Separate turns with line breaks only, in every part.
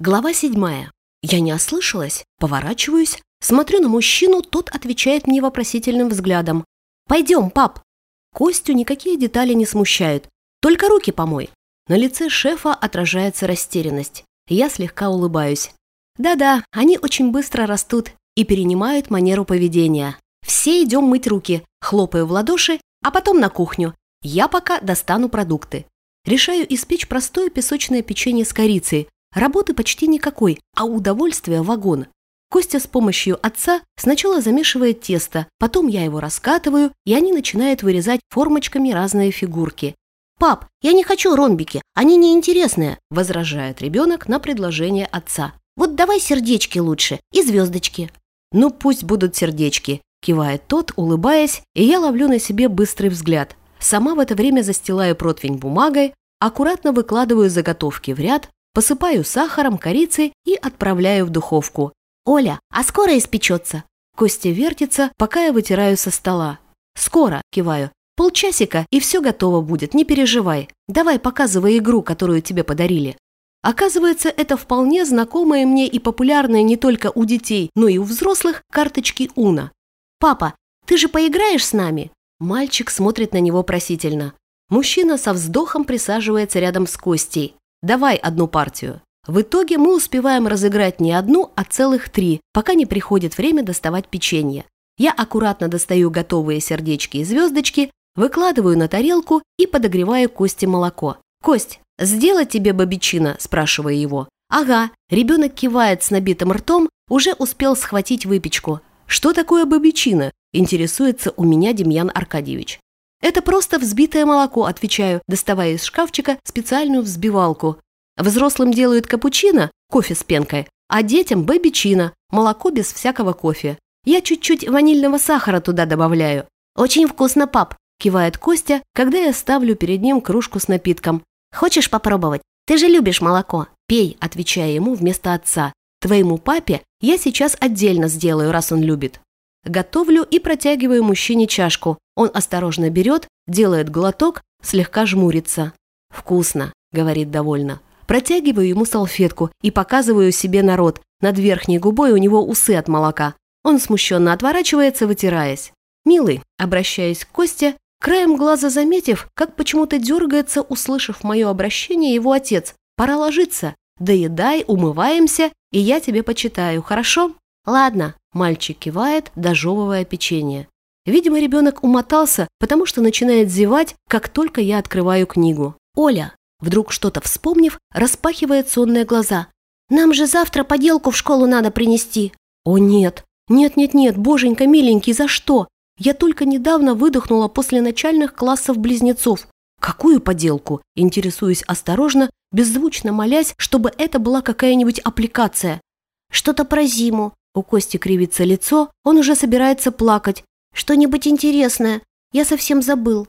Глава седьмая. Я не ослышалась, поворачиваюсь, смотрю на мужчину, тот отвечает мне вопросительным взглядом. «Пойдем, пап!» Костю никакие детали не смущают, только руки помой. На лице шефа отражается растерянность. Я слегка улыбаюсь. Да-да, они очень быстро растут и перенимают манеру поведения. Все идем мыть руки, хлопаю в ладоши, а потом на кухню. Я пока достану продукты. Решаю испечь простое песочное печенье с корицей, Работы почти никакой, а удовольствия вагон. Костя с помощью отца сначала замешивает тесто, потом я его раскатываю, и они начинают вырезать формочками разные фигурки. «Пап, я не хочу ромбики, они неинтересные», – возражает ребенок на предложение отца. «Вот давай сердечки лучше и звездочки». «Ну пусть будут сердечки», – кивает тот, улыбаясь, и я ловлю на себе быстрый взгляд. Сама в это время застилаю противень бумагой, аккуратно выкладываю заготовки в ряд, Посыпаю сахаром, корицей и отправляю в духовку. «Оля, а скоро испечется?» Костя вертится, пока я вытираю со стола. «Скоро», – киваю. «Полчасика, и все готово будет, не переживай. Давай показывай игру, которую тебе подарили». Оказывается, это вполне знакомые мне и популярные не только у детей, но и у взрослых карточки Уна. «Папа, ты же поиграешь с нами?» Мальчик смотрит на него просительно. Мужчина со вздохом присаживается рядом с Костей. Давай одну партию. В итоге мы успеваем разыграть не одну, а целых три, пока не приходит время доставать печенье. Я аккуратно достаю готовые сердечки и звездочки, выкладываю на тарелку и подогреваю Косте молоко. «Кость, сделать тебе бобичина?» – спрашиваю его. «Ага». Ребенок кивает с набитым ртом, уже успел схватить выпечку. «Что такое бобичина?» – интересуется у меня Демьян Аркадьевич. «Это просто взбитое молоко», – отвечаю, доставая из шкафчика специальную взбивалку. Взрослым делают капучино, кофе с пенкой, а детям – бэбичино, молоко без всякого кофе. Я чуть-чуть ванильного сахара туда добавляю. «Очень вкусно, пап», – кивает Костя, когда я ставлю перед ним кружку с напитком. «Хочешь попробовать? Ты же любишь молоко». «Пей», – отвечая ему вместо отца. «Твоему папе я сейчас отдельно сделаю, раз он любит». Готовлю и протягиваю мужчине чашку. Он осторожно берет, делает глоток, слегка жмурится. «Вкусно», — говорит довольно. Протягиваю ему салфетку и показываю себе народ. Над верхней губой у него усы от молока. Он смущенно отворачивается, вытираясь. «Милый», обращаясь к Косте, краем глаза заметив, как почему-то дергается, услышав мое обращение, его отец. «Пора ложиться. Доедай, умываемся, и я тебе почитаю, хорошо?» «Ладно», – мальчик кивает, дожевывая печенье. Видимо, ребенок умотался, потому что начинает зевать, как только я открываю книгу. «Оля», вдруг что-то вспомнив, распахивает сонные глаза. «Нам же завтра поделку в школу надо принести». «О нет, нет-нет-нет, боженька миленький, за что? Я только недавно выдохнула после начальных классов близнецов. Какую поделку?» Интересуюсь осторожно, беззвучно молясь, чтобы это была какая-нибудь аппликация. «Что-то про зиму», у Кости кривится лицо, он уже собирается плакать. «Что-нибудь интересное? Я совсем забыл».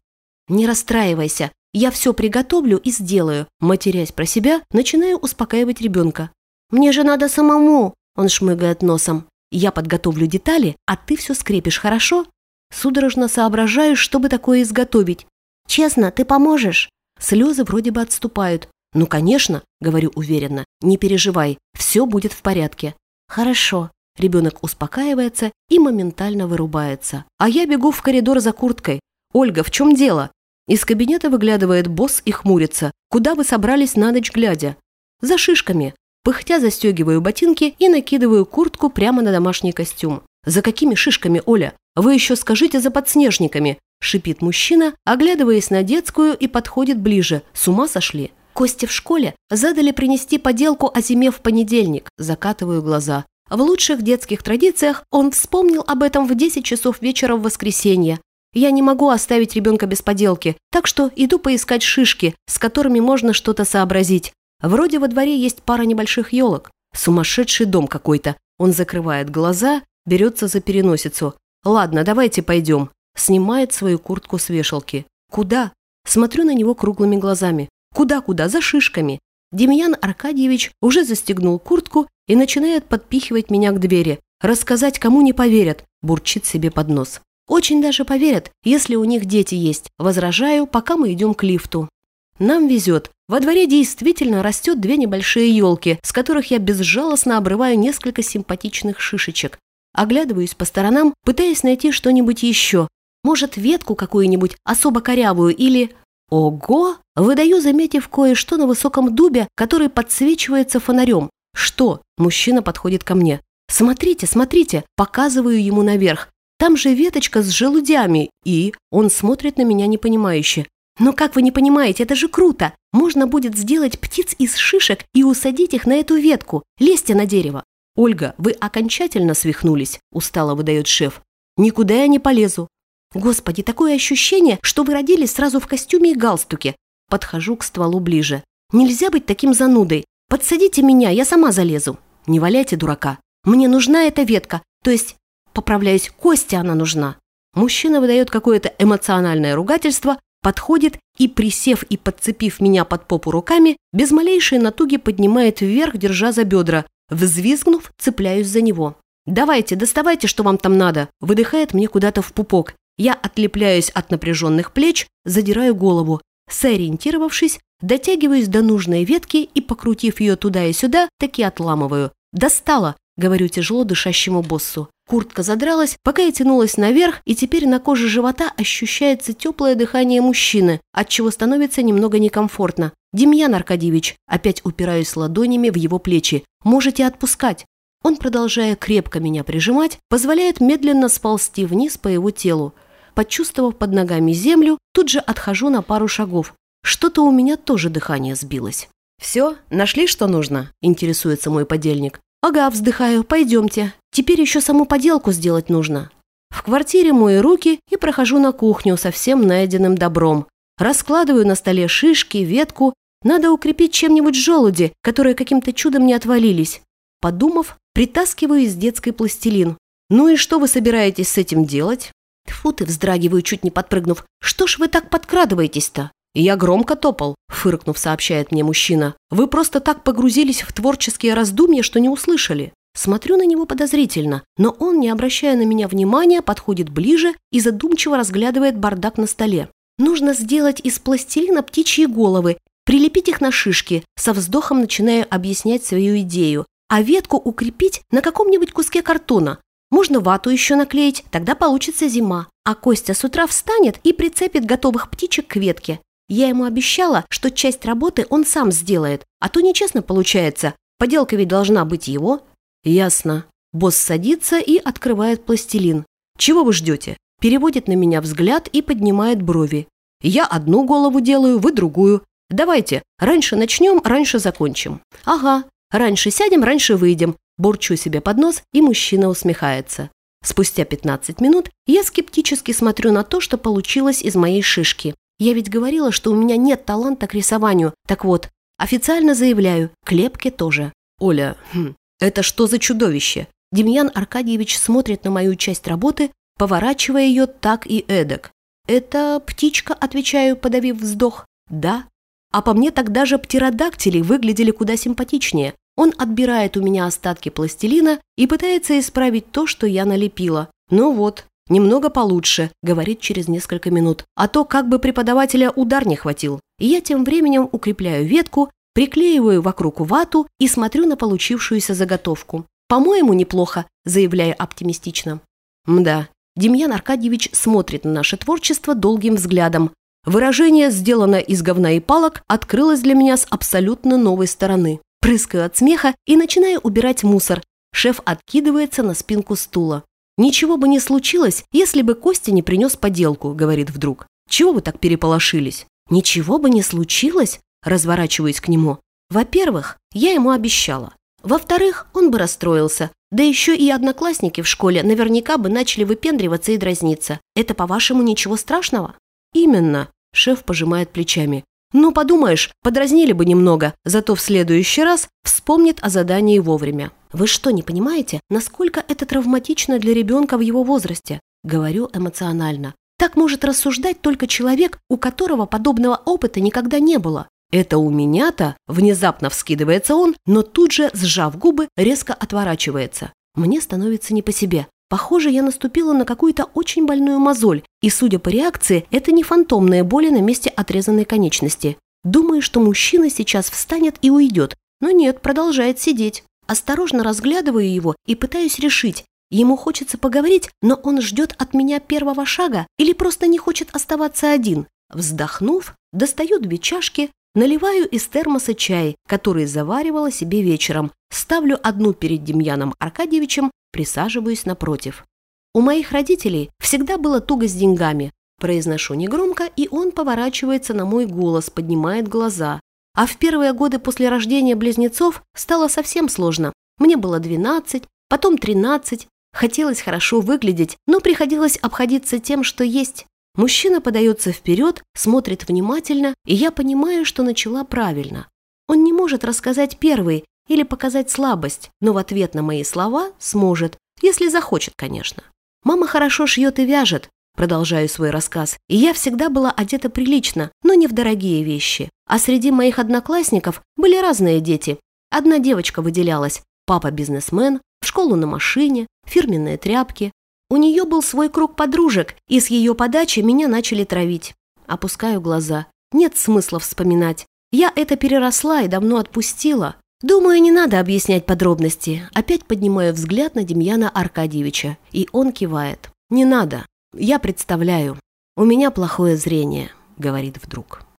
«Не расстраивайся, я все приготовлю и сделаю», матерясь про себя, начинаю успокаивать ребенка. «Мне же надо самому», он шмыгает носом. «Я подготовлю детали, а ты все скрепишь, хорошо?» Судорожно соображаю, чтобы такое изготовить. «Честно, ты поможешь?» Слезы вроде бы отступают. «Ну, конечно», — говорю уверенно, — «не переживай, все будет в порядке». «Хорошо», Ребенок успокаивается и моментально вырубается. А я бегу в коридор за курткой. «Ольга, в чем дело?» Из кабинета выглядывает босс и хмурится. «Куда вы собрались на ночь глядя?» «За шишками». Пыхтя застегиваю ботинки и накидываю куртку прямо на домашний костюм. «За какими шишками, Оля? Вы еще скажите за подснежниками!» Шипит мужчина, оглядываясь на детскую и подходит ближе. С ума сошли? Кости в школе задали принести поделку о зиме в понедельник. Закатываю глаза. В лучших детских традициях он вспомнил об этом в 10 часов вечера в воскресенье. Я не могу оставить ребенка без поделки, так что иду поискать шишки, с которыми можно что-то сообразить. Вроде во дворе есть пара небольших елок. Сумасшедший дом какой-то. Он закрывает глаза, берется за переносицу. «Ладно, давайте пойдем». Снимает свою куртку с вешалки. «Куда?» Смотрю на него круглыми глазами. «Куда-куда? За шишками». Демьян Аркадьевич уже застегнул куртку и начинает подпихивать меня к двери. Рассказать кому не поверят, бурчит себе под нос. Очень даже поверят, если у них дети есть. Возражаю, пока мы идем к лифту. Нам везет. Во дворе действительно растет две небольшие елки, с которых я безжалостно обрываю несколько симпатичных шишечек. Оглядываюсь по сторонам, пытаясь найти что-нибудь еще. Может, ветку какую-нибудь особо корявую или... Ого! Выдаю, заметив кое-что на высоком дубе, который подсвечивается фонарем. Что? Мужчина подходит ко мне. Смотрите, смотрите, показываю ему наверх. Там же веточка с желудями, и он смотрит на меня непонимающе. Но как вы не понимаете, это же круто. Можно будет сделать птиц из шишек и усадить их на эту ветку. Лезьте на дерево. Ольга, вы окончательно свихнулись, устало выдает шеф. Никуда я не полезу. Господи, такое ощущение, что вы родились сразу в костюме и галстуке. Подхожу к стволу ближе. Нельзя быть таким занудой. Подсадите меня, я сама залезу. Не валяйте дурака. Мне нужна эта ветка, то есть, поправляюсь, Костя она нужна. Мужчина выдает какое-то эмоциональное ругательство, подходит и, присев и подцепив меня под попу руками, без малейшей натуги поднимает вверх, держа за бедра. Взвизгнув, цепляюсь за него. «Давайте, доставайте, что вам там надо!» Выдыхает мне куда-то в пупок. Я отлепляюсь от напряженных плеч, задираю голову. Сориентировавшись, дотягиваюсь до нужной ветки и, покрутив ее туда и сюда, таки отламываю. «Достала!» – говорю тяжело дышащему боссу. Куртка задралась, пока я тянулась наверх, и теперь на коже живота ощущается теплое дыхание мужчины, от чего становится немного некомфортно. «Демьян Аркадьевич», опять упираюсь ладонями в его плечи, «можете отпускать». Он, продолжая крепко меня прижимать, позволяет медленно сползти вниз по его телу. Почувствовав под ногами землю, тут же отхожу на пару шагов. Что-то у меня тоже дыхание сбилось. «Все, нашли, что нужно?» – интересуется мой подельник. «Ага, вздыхаю, пойдемте. Теперь еще саму поделку сделать нужно». В квартире мою руки и прохожу на кухню со всем найденным добром. Раскладываю на столе шишки, ветку. Надо укрепить чем-нибудь желуди, которые каким-то чудом не отвалились. Подумав, притаскиваю из детской пластилин. «Ну и что вы собираетесь с этим делать?» Фу ты, вздрагиваю, чуть не подпрыгнув. «Что ж вы так подкрадываетесь-то?» «Я громко топал», – фыркнув, сообщает мне мужчина. «Вы просто так погрузились в творческие раздумья, что не услышали». Смотрю на него подозрительно, но он, не обращая на меня внимания, подходит ближе и задумчиво разглядывает бардак на столе. Нужно сделать из пластилина птичьи головы, прилепить их на шишки, со вздохом начинаю объяснять свою идею, а ветку укрепить на каком-нибудь куске картона. Можно вату еще наклеить, тогда получится зима. А Костя с утра встанет и прицепит готовых птичек к ветке. Я ему обещала, что часть работы он сам сделает, а то нечестно получается. Поделка ведь должна быть его. Ясно. Босс садится и открывает пластилин. Чего вы ждете? Переводит на меня взгляд и поднимает брови. Я одну голову делаю, вы другую. Давайте, раньше начнем, раньше закончим. Ага, раньше сядем, раньше выйдем. Бурчу себе под нос, и мужчина усмехается. Спустя 15 минут я скептически смотрю на то, что получилось из моей шишки. Я ведь говорила, что у меня нет таланта к рисованию. Так вот, официально заявляю, клепки тоже. Оля, хм, это что за чудовище? Демьян Аркадьевич смотрит на мою часть работы, поворачивая ее так и эдак. «Это птичка», – отвечаю, подавив вздох. «Да». А по мне тогда же птеродактили выглядели куда симпатичнее. Он отбирает у меня остатки пластилина и пытается исправить то, что я налепила. Ну вот, «Немного получше», – говорит через несколько минут. «А то как бы преподавателя удар не хватил». Я тем временем укрепляю ветку, приклеиваю вокруг вату и смотрю на получившуюся заготовку. «По-моему, неплохо», – заявляю оптимистично. Мда, Демьян Аркадьевич смотрит на наше творчество долгим взглядом. Выражение, сделанное из говна и палок, открылось для меня с абсолютно новой стороны. Прыскаю от смеха и начинаю убирать мусор. Шеф откидывается на спинку стула. «Ничего бы не случилось, если бы Костя не принес поделку», — говорит вдруг. «Чего вы так переполошились?» «Ничего бы не случилось?» — разворачиваясь к нему. «Во-первых, я ему обещала. Во-вторых, он бы расстроился. Да еще и одноклассники в школе наверняка бы начали выпендриваться и дразниться. Это, по-вашему, ничего страшного?» «Именно», — шеф пожимает плечами. «Ну, подумаешь, подразнили бы немного, зато в следующий раз вспомнит о задании вовремя». Вы что, не понимаете, насколько это травматично для ребенка в его возрасте? Говорю эмоционально. Так может рассуждать только человек, у которого подобного опыта никогда не было. Это у меня-то внезапно вскидывается он, но тут же, сжав губы, резко отворачивается. Мне становится не по себе. Похоже, я наступила на какую-то очень больную мозоль, и, судя по реакции, это не фантомные боли на месте отрезанной конечности. Думаю, что мужчина сейчас встанет и уйдет, но нет, продолжает сидеть. Осторожно разглядываю его и пытаюсь решить, ему хочется поговорить, но он ждет от меня первого шага или просто не хочет оставаться один. Вздохнув, достаю две чашки, наливаю из термоса чай, который заваривала себе вечером, ставлю одну перед Демьяном Аркадьевичем, присаживаюсь напротив. У моих родителей всегда было туго с деньгами. Произношу негромко, и он поворачивается на мой голос, поднимает глаза. А в первые годы после рождения близнецов стало совсем сложно. Мне было 12, потом 13. Хотелось хорошо выглядеть, но приходилось обходиться тем, что есть. Мужчина подается вперед, смотрит внимательно, и я понимаю, что начала правильно. Он не может рассказать первый или показать слабость, но в ответ на мои слова сможет, если захочет, конечно. Мама хорошо шьет и вяжет, продолжаю свой рассказ, и я всегда была одета прилично, но не в дорогие вещи. А среди моих одноклассников были разные дети. Одна девочка выделялась, папа бизнесмен, в школу на машине, фирменные тряпки. У нее был свой круг подружек, и с ее подачи меня начали травить. Опускаю глаза. Нет смысла вспоминать. Я это переросла и давно отпустила. Думаю, не надо объяснять подробности. Опять поднимаю взгляд на Демьяна Аркадьевича, и он кивает. Не надо. Я представляю. У меня плохое зрение, говорит вдруг.